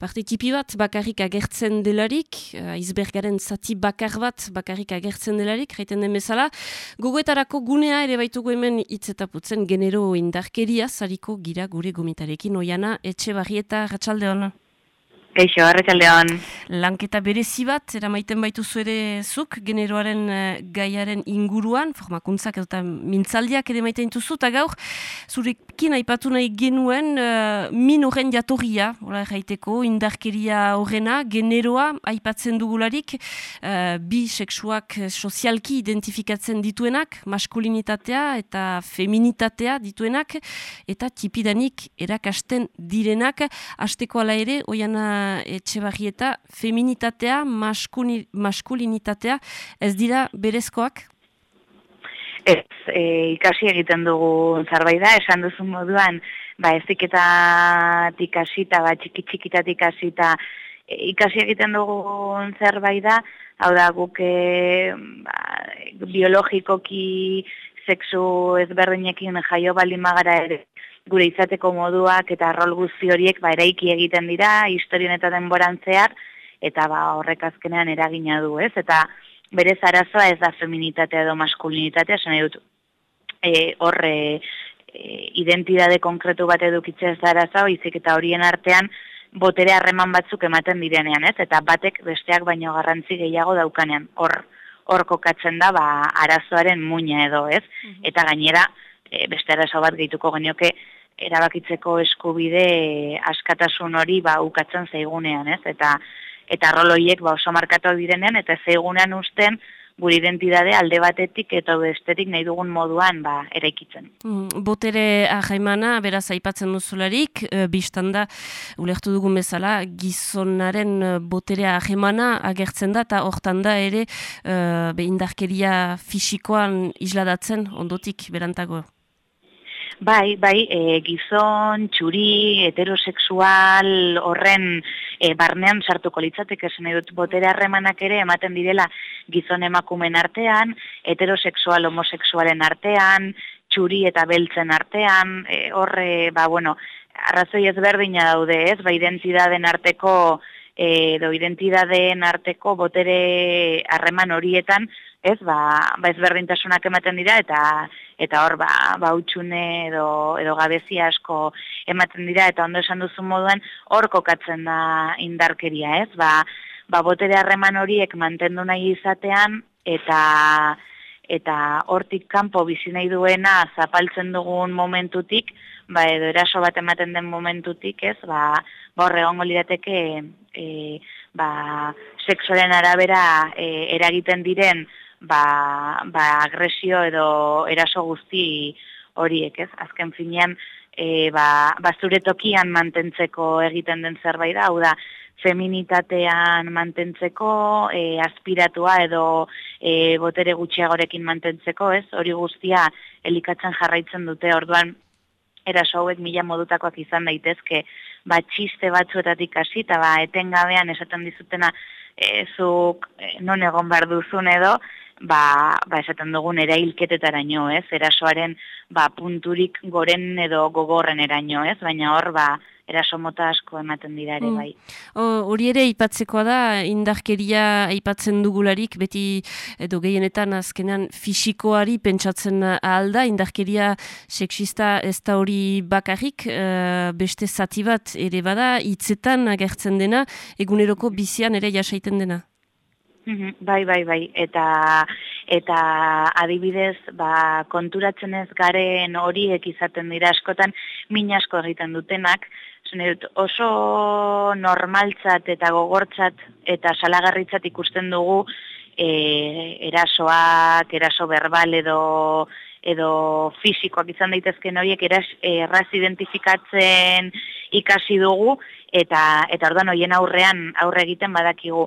[SPEAKER 1] partitipi bat bakarrik agertzen delarik, uh, izbergaren zati bakar bat bakarrik agertzen delarik, jaiten den bezala, gogoetarako gunea ere baitugu hemen itzetaputzen genero indarkeria, zariko gira gure gomitarekin oiana, etxe Barrieta, Ratxalde hona.
[SPEAKER 14] Geixo, arratsaldean.
[SPEAKER 1] Lanketa berezi bat, eramaiten baitu ere zuk, generoaren uh, gaiaren inguruan, formakuntzak eta mintzaldiak ere maiten duzu, eta gaur, zurekin aipatu nahi genuen uh, min horren jatorria, ora jaiteko, indarkeria horrena, generoa aipatzen dugularik, uh, bi seksuak sozialki identifikatzen dituenak, maskulinitatea eta feminitatea dituenak, eta tipidanik erakasten direnak, asteko ala ere, oiana etxe barrieta, feminitatea, maskuni, maskulinitatea, ez dira berezkoak?
[SPEAKER 14] Ez, e, ikasi egiten dugu zerbait da, esan duzu moduan, ba eziketatik hasita, ba txiki txikitatik hasita e, ikasi egiten dugu zerbait da, hau da guk e, ba, biologikoki sexu ezberdinekin jaio baldin magara ere gure izateko moduak eta rol guzti horiek ba eraiki egiten dira historien eta denboran zehar eta ba horrek azkenean eragina du, ez? Eta berez arazoa ez da feminitatea edo maskulinitatea, esan dut e, horre e, identidade konkretu bat edukitzea ez da arazoa, izik eta horien artean botere harreman batzuk ematen direnean, ez? Eta batek besteak baino garrantzi gehiago daukanean, hor hor kokatzen da ba, arazoaren muina edo, ez? Mhm. Eta gainera, e, beste arazo bat gehituko genioke erabakitzeko eskubide askatasun hori ba ukatzen zaigunean, ez? Eta eta roloiek ba oso markatuak direnean eta zaigunean usten gure identidade alde batetik eta bestetik nahi dugun moduan ba eraikitzen.
[SPEAKER 1] Mm, botere ahaimana beraz aipatzen duzularik, e, biztan da ulertu dugun bezala gizonaren e, botere ahaimana agertzen da eta hortan da ere e, indarkeria fisikoan isladatzen ondotik berantago.
[SPEAKER 14] Bai, bai, e, gizon, txuri, heterosexual, horren e, barnean sartuko litzateke esan edut botere harremanak ere ematen direla gizon emakumen artean, heterosexual, homosexualen artean, txuri eta beltzen artean, e, horre, ba, bueno, arrazoi ezberdina daude ez, ba, identidaden arteko, edo identidaden arteko botere harreman horietan, ez, ba, ba ezberdintasunak ematen dira, eta eta hor, ba, ba utxune edo, edo gabezia asko ematen dira, eta ondo esan duzu moduen, hor kokatzen da indarkeria, ez, ba, ba botere harreman horiek mantendu nahi izatean, eta eta hortik kanpo bizi nahi duena zapaltzen dugun momentutik, ba edo eraso bat ematen den momentutik, ez? Ba, ba hor egongo lirateke e, ba, sexuaren arabera e, eragiten diren ba, ba agresio edo eraso guzti horiek, ez? Azken finean, e, ba, ba zure tokian mantentzeko egiten den zerbait da, hau da, feminitatean mantentzeko, e, aspiratua edo e, botere gutxiagorekin mantentzeko, ez? Hori guztia elikatzen jarraitzen dute, orduan, eraso hauek mila modutakoak izan daitezke, ba, txiste batzuetatik hasi, eta ba, etengabean esaten dizutena, e, zuk e, non egon behar duzun edo, ba, ba esaten dugun erailketetaraino, ez? Erasoaren ba, punturik goren edo gogorren eraino, ez? Baina hor ba eraso mota asko ematen dira ere mm. bai.
[SPEAKER 1] Hori ere aipatzekoa da indarkeria aipatzen dugularik beti edo gehienetan azkenan fisikoari pentsatzen alda indarkeria sexista ez da hori bakarrik uh, beste zati bat ere bada hitzetan agertzen dena eguneroko bizian ere jasaiten dena.
[SPEAKER 14] Mhm, bai, bai, bai, eta eta adibidez, ba, konturatzen ez garen horiek izaten dira askotan, min asko egiten dutenak, dut, oso normaltzat eta gogortzat eta salagarritzat ikusten dugu e, erasoak, eraso verbal edo edo fisikoak izan daitezken horiek eras, erraz identifikatzen ikasi dugu eta eta orduan hoien aurrean aurre egiten badakigu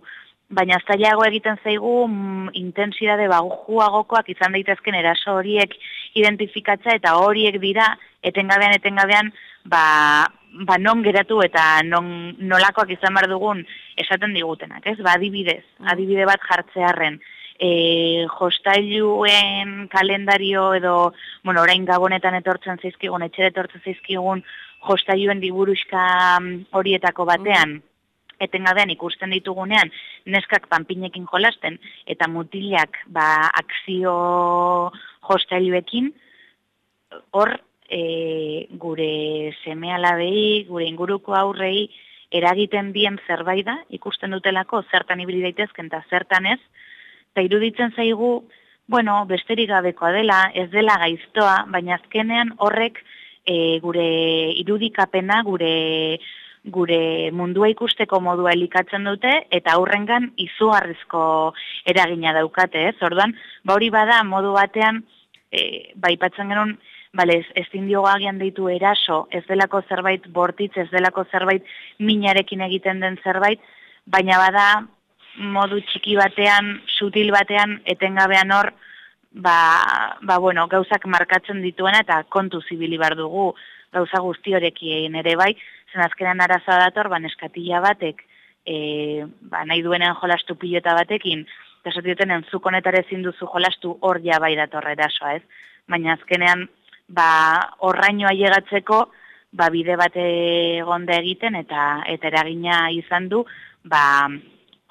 [SPEAKER 14] baina zailago egiten zaigu mm, intensidade bajuagokoak izan daitezken eraso horiek identifikatza eta horiek dira etengabean etengabean ba, ba, non geratu eta non, nolakoak izan behar dugun esaten digutenak, ez? Ba, adibidez,
[SPEAKER 1] Mm.
[SPEAKER 14] adibide bat jartzearren, e, jostailuen kalendario edo, bueno, orain gabonetan etortzen zaizkigun, etxera etortzen zaizkigun jostailuen liburuska mm, horietako batean, etengabean ikusten ditugunean, neskak panpinekin jolasten, eta mutilak ba, akzio jostailuekin, hor e, gure seme alabei, gure inguruko aurrei, eragiten dien zerbait da, ikusten dutelako zertan ibili daitezken eta zertan ez, eta iruditzen zaigu, bueno, besterik gabekoa dela, ez dela gaiztoa, baina azkenean horrek e, gure irudikapena, gure gure mundua ikusteko modua elikatzen dute eta aurrengan izugarrizko eragina daukate, ez? Orduan, ba hori bada modu batean e, baipatzen genuen Bale, ez, ezin diogo agian deitu eraso, ez delako zerbait bortitz, ez delako zerbait minarekin egiten den zerbait, baina bada modu txiki batean, sutil batean, etengabean hor, ba, ba bueno, gauzak markatzen dituena eta kontu zibili bar dugu gauza guzti horekien ere bai, zen azkenan arazoa dator, ba, neskatila batek, e, ba, nahi duenean jolastu pilota batekin, eta esatioten entzuk honetare ezin duzu jolastu hor ja bai dator erasoa, ez? Baina azkenean, ba, horraino ailegatzeko, ba, bide bate egonda egiten eta eta eragina izan du, ba,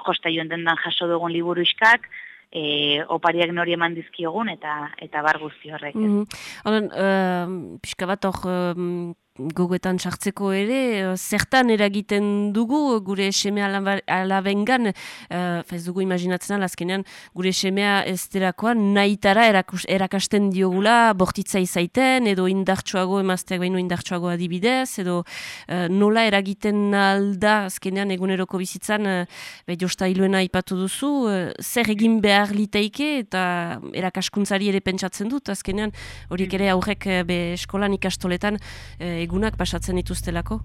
[SPEAKER 14] jostaioen dendan jaso dugun liburu iskak, e, opariak nori eman dizkiogun eta eta bar guzti horrek. ez.
[SPEAKER 1] Mhm. Horan, uh, pixka bat hor um, gogoetan sartzeko ere, uh, zertan eragiten dugu gure semea alabengan, uh, ez dugu imaginatzen azkenean, gure semea ez derakoan nahitara erakus, erakasten diogula bortitza izaiten, edo indartsuago emazteak baino indartsuago adibidez, edo uh, nola eragiten alda azkenean eguneroko bizitzan, uh, be, josta hiluena ipatu duzu, uh, zer egin behar liteike eta erakaskuntzari ere pentsatzen dut, azkenean horiek ere aurrek eh, be eskolan ikastoletan eh, egunak pasatzen dituztelako.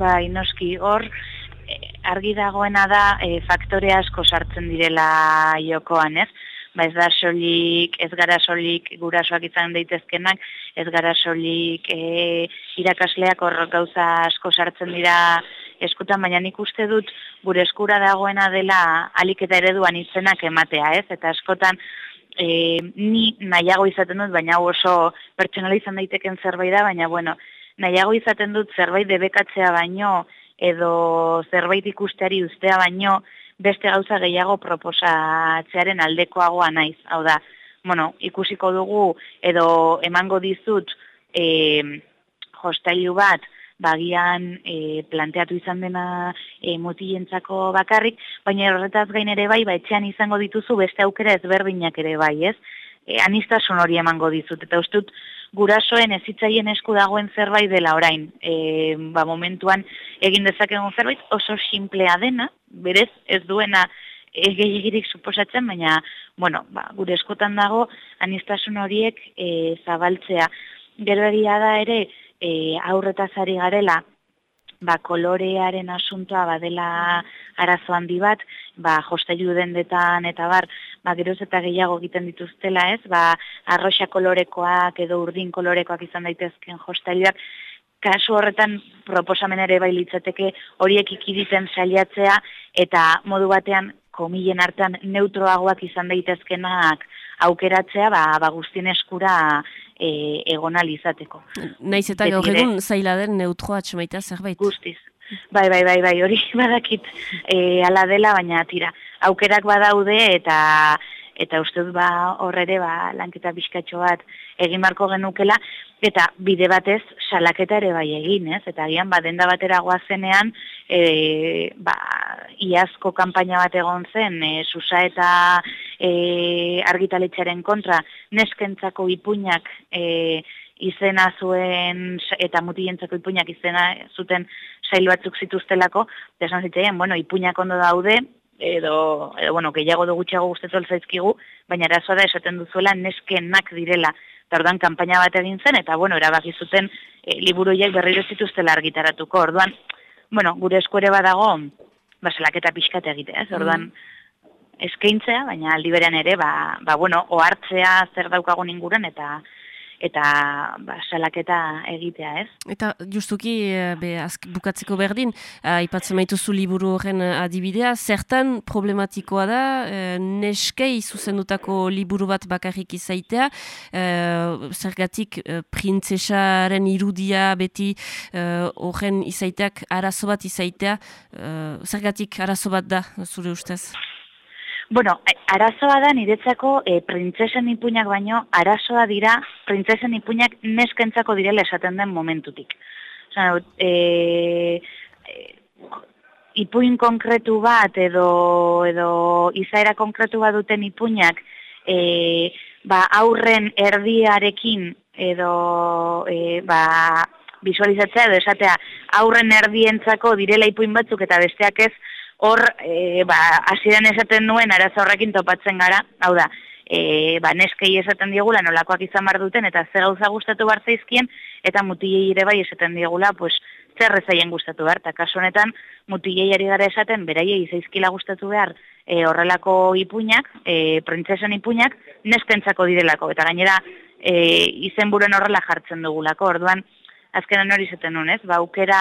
[SPEAKER 14] Bai, noski, hor eh, argi dagoena da e, faktore asko sartzen direla jokoan, ez? Ba ez da solik, ez gara solik gurasoak izan daitezkenak, ez gara solik e, irakasleak hor gauza asko sartzen dira eskutan, baina nik uste dut gure eskura dagoena dela alik eta ereduan izenak ematea, ez? Eta askotan e, ni nahiago izaten dut, baina oso pertsonala izan daiteken zerbait da, baina bueno, nahiago izaten dut zerbait debekatzea baino, edo zerbait ikusteari ustea baino, beste gauza gehiago proposatzearen aldekoagoa naiz. Hau da, bueno, ikusiko dugu, edo emango dizut, e, jostailu bat, bagian e, planteatu izan dena e, mutilentzako bakarrik, baina horretaz gain ere bai, ba, etxean izango dituzu beste aukera ezberdinak ere bai, ez? E, anistasun hori emango dizut, eta ustut gurasoen ezitzaien esku dagoen zerbait dela orain. E, ba, momentuan egin dezakegun zerbait oso simplea dena, berez ez duena e, gehiagirik suposatzen, baina bueno, ba, gure eskotan dago anistasun horiek e, zabaltzea. Gero da ere, e, aurretaz ari garela, ba, kolorearen asuntoa badela arazo handi bat, ba, jostailu dendetan eta bar, ba, geroz eta gehiago egiten dituztela ez, ba, arroxa kolorekoak edo urdin kolorekoak izan daitezken jostailuak, kasu horretan proposamen ere bai litzateke horiek ikiditen saiatzea eta modu batean komilen artean neutroagoak izan daitezkenak aukeratzea ba, ba guztien eskura e, egon ahal izateko.
[SPEAKER 1] Naiz eta gaur egun zaila den neutroa atxemaitea zerbait.
[SPEAKER 14] Guztiz. Bai, bai, bai, bai, hori badakit e, ala dela, baina tira, aukerak badaude eta eta uste dut ba hor ere ba lanketa bizkatxo bat egin marko genukela eta bide batez salaketa ere bai egin, ez? Eta agian ba denda batera goazenean e, ba, iazko kanpaina bat egon zen e, susa eta e, argitaletxaren kontra neskentzako ipuinak e, izena zuen eta mutilentzako ipuinak izena zuten sail batzuk zituztelako, eta esan zitzaien, bueno, ipuinak ondo daude, edo, edo bueno, gehiago do gutxiago gustetu zaizkigu, baina arazoa da esaten duzuela neskenak direla. Eta orduan kanpaina bat egin zen, eta bueno, erabaki zuten e, liburuiek berriro zituztela argitaratuko. Orduan, bueno, gure esku ere badago, baselaketa pixkat egitea, ez? Orduan, eskaintzea, baina aldi berean ere, ba, ba bueno, ohartzea zer daukagun inguran, eta eta ba, salaketa egitea, ez?
[SPEAKER 1] Eta justuki, eh, be, azk, bukatzeko berdin, eh, aipatzen maituzu liburu horren adibidea, zertan problematikoa da, e, neskei zuzendutako liburu bat bakarrik izaitea, zergatik e, printzesaren irudia beti horren e, izaiteak arazo bat izaitea, zergatik arazo bat da, zure ustez?
[SPEAKER 14] Bueno, arazoa da niretzako e, printzesen ipuñak baino, arazoa dira printzesen ipuñak neskentzako direla esaten den momentutik. Osa, e, e, ipuin konkretu bat edo, edo izaera konkretu bat duten ipuñak e, ba, aurren erdiarekin edo e, ba, visualizatzea edo esatea aurren erdientzako direla ipuin batzuk eta besteak ez, hor, e, ba, asiren esaten nuen arazo horrekin topatzen gara, hau da, e, ba, neskei esaten diegula nolakoak izan bar duten, eta zer gauza gustatu bar zaizkien, eta mutilei ere bai esaten diegula, pues, zer rezaien gustatu behar, eta kasu honetan, mutilei ari gara esaten, beraiei zaizkila gustatu behar, e, horrelako ipuñak, e, printzesen ipuñak, neskentzako direlako, eta gainera, e, izenburen horrela jartzen dugulako, orduan, azkenan hori zaten nuen, ez? Ba, aukera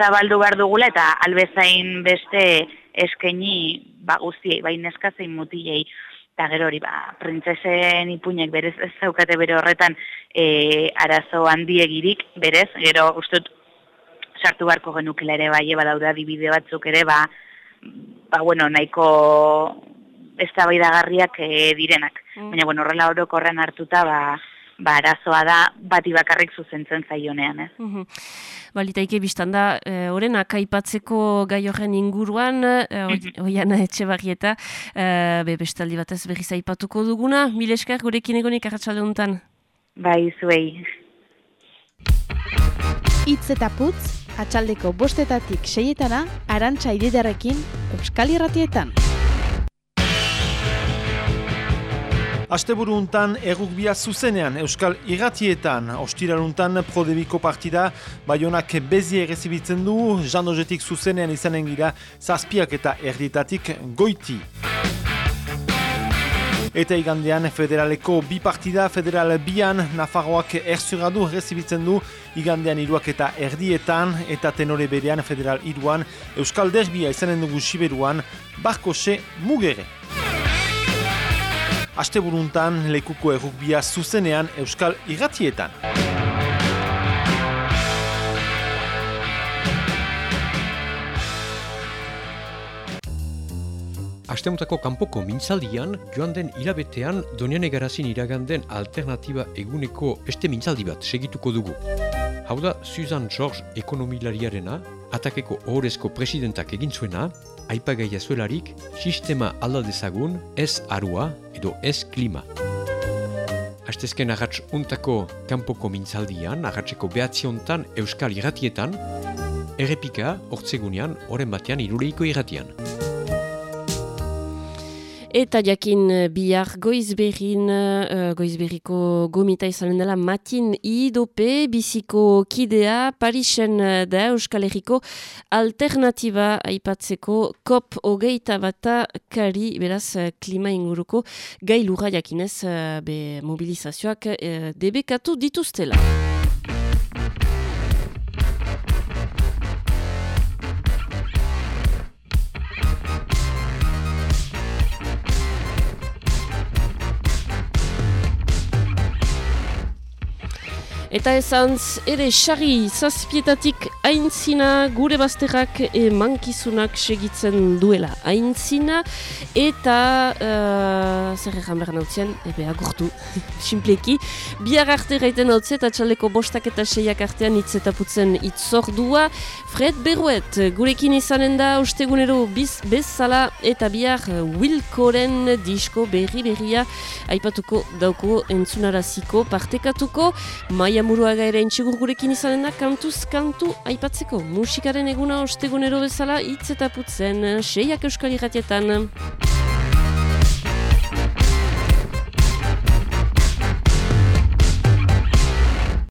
[SPEAKER 14] zabaldu behar dugula eta albezain beste eskaini ba, guztiei, bai neskazein mutilei. Eta gero hori, ba, printzesen ipuinek berez ez zaukate bere horretan e, arazo handiegirik, berez, gero ustut sartu beharko genukela ere bai, eba dauda dibide batzuk ere, ba, ba bueno, nahiko ez da e, direnak. Mm. Baina, bueno, horrela orokorren hartuta, ba, ba, arazoa da bati bakarrik zuzentzen zaionean, ez? Mm
[SPEAKER 1] Balitaike biztan da, e, oren akaipatzeko gai horren inguruan, e, oian etxe barrieta, e, be, bestaldi batez berri zaipatuko duguna, mil esker gurekin egonik arratsalde honetan.
[SPEAKER 14] Bai, zuei.
[SPEAKER 13] Itz eta putz, atxaldeko bostetatik seietana, arantxa ididarekin, Euskal Irratietan.
[SPEAKER 9] Asteburu untan errukbia zuzenean Euskal Iratietan, ostiraruntan prodebiko partida, baionak bezie errezibitzen du, jandozetik zuzenean izanen gira, zazpiak eta erditatik goiti. Eta igandean federaleko bi partida, federal bian, Nafarroak erzuradu errezibitzen du, igandean iruak eta erdietan, eta tenore berean federal iruan, Euskal Derbia izanen dugu siberuan, barkose mugere. Asteburuntan lekuko errukbia zuzenean Euskal Iratietan.
[SPEAKER 7] Astemutako kanpoko mintzaldian, joan den hilabetean Donian Egarazin iraganden alternatiba eguneko beste mintzaldi bat segituko dugu. Hau da, Susan George ekonomilariarena, atakeko ohorezko presidentak egin zuena, aipagaia zuelarik, sistema alda dezagun ez arua edo ez klima. Astezken agatz untako kanpoko mintzaldian, agatzeko behatziontan euskal irratietan, errepika, hortzegunean, oren batean iruleiko irratian.
[SPEAKER 1] Eta jakin eh, bihar goizberin, uh, goizberriko gomita izanen dela matin idope, biziko kidea, Parisen eh, da Euskal Herriko alternatiba aipatzeko kop hogeita bata kari, beraz, klima inguruko gailura jakinez uh, be mobilizazioak uh, debekatu dituztela. Eta ezantz, ere xarri zazpietatik aintzina gure bazterrak emankizunak segitzen duela aintzina. Eta, uh, zer egan behar nautzen, ebe agurtu, simpleki. Biar arte gaiten nautzen eta txaleko bostak eta seiak artean hitz eta putzen itzordua. Fred Berruet, gurekin izanen da ustegunero biz bezala eta bihar Wilkoren disko berri berria aipatuko dauko entzunaraziko partekatuko. Maia Maria Muruaga ere entxigur gurekin izanen da kantuz kantu aipatzeko. Musikaren eguna ostegunero bezala hitz eta putzen, seiak euskal irratietan.